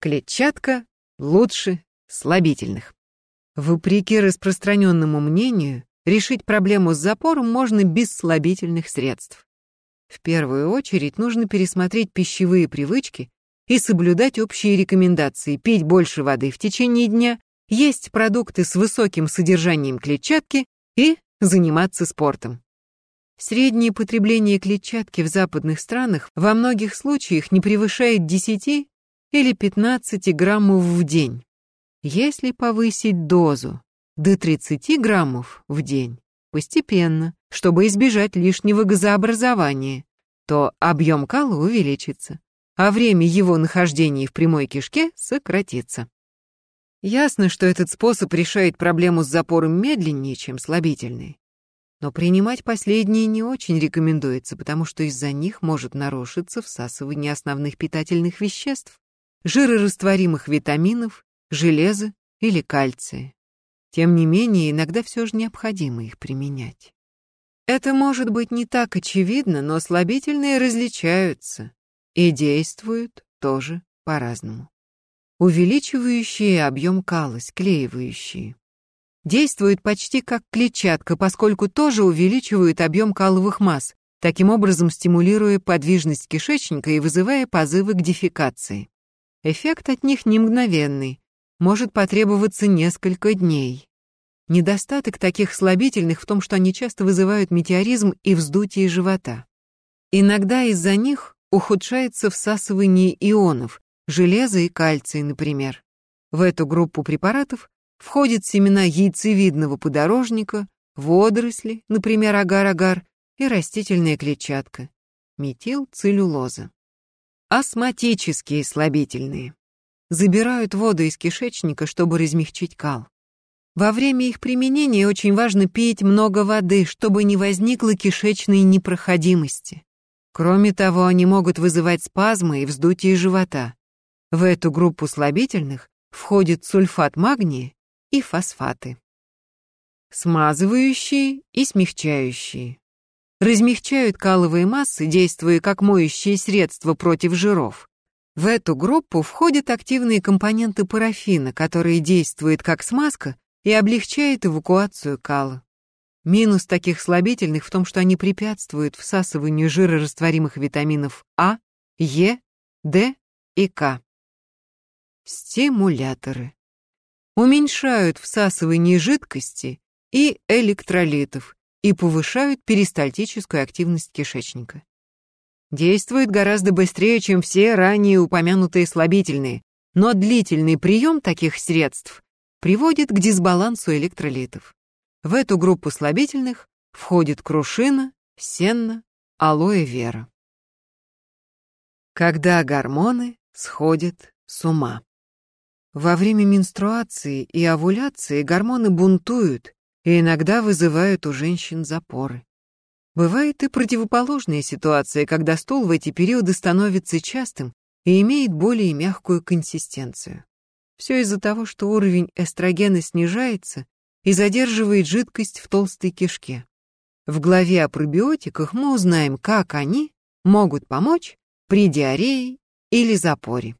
Клетчатка лучше слабительных. Вопреки распространенному мнению, решить проблему с запором можно без слабительных средств. В первую очередь нужно пересмотреть пищевые привычки и соблюдать общие рекомендации, пить больше воды в течение дня, есть продукты с высоким содержанием клетчатки и заниматься спортом. Среднее потребление клетчатки в западных странах во многих случаях не превышает 10 или 15 граммов в день. Если повысить дозу до 30 граммов в день постепенно, чтобы избежать лишнего газообразования, то объем кала увеличится, а время его нахождения в прямой кишке сократится. Ясно, что этот способ решает проблему с запором медленнее, чем слабительный. Но принимать последние не очень рекомендуется, потому что из-за них может нарушиться всасывание основных питательных веществ, жирорастворимых витаминов, железа или кальция. Тем не менее, иногда все же необходимо их применять. Это может быть не так очевидно, но слабительные различаются и действуют тоже по-разному увеличивающие объем кала, склеивающие. Действуют почти как клетчатка, поскольку тоже увеличивают объем каловых масс, таким образом стимулируя подвижность кишечника и вызывая позывы к дефекации. Эффект от них не мгновенный, может потребоваться несколько дней. Недостаток таких слабительных в том, что они часто вызывают метеоризм и вздутие живота. Иногда из-за них ухудшается всасывание ионов, железо и кальций, например. В эту группу препаратов входят семена яйцевидного подорожника, водоросли, например, агар-агар, и растительная клетчатка, метилцеллюлоза. Астматические слабительные. Забирают воду из кишечника, чтобы размягчить кал. Во время их применения очень важно пить много воды, чтобы не возникло кишечной непроходимости. Кроме того, они могут вызывать спазмы и вздутие живота. В эту группу слабительных входит сульфат магния и фосфаты. Смазывающие и смягчающие. Размягчают каловые массы, действуя как моющие средства против жиров. В эту группу входят активные компоненты парафина, которые действуют как смазка и облегчают эвакуацию кала. Минус таких слабительных в том, что они препятствуют всасыванию жирорастворимых витаминов А, Е, Д и К стимуляторы. Уменьшают всасывание жидкости и электролитов и повышают перистальтическую активность кишечника. Действуют гораздо быстрее, чем все ранее упомянутые слабительные, но длительный прием таких средств приводит к дисбалансу электролитов. В эту группу слабительных входит крушина, сенна, алоэ вера. Когда гормоны сходят с ума. Во время менструации и овуляции гормоны бунтуют и иногда вызывают у женщин запоры. Бывает и противоположная ситуация, когда стул в эти периоды становится частым и имеет более мягкую консистенцию. Все из-за того, что уровень эстрогена снижается и задерживает жидкость в толстой кишке. В главе о пробиотиках мы узнаем, как они могут помочь при диарее или запоре.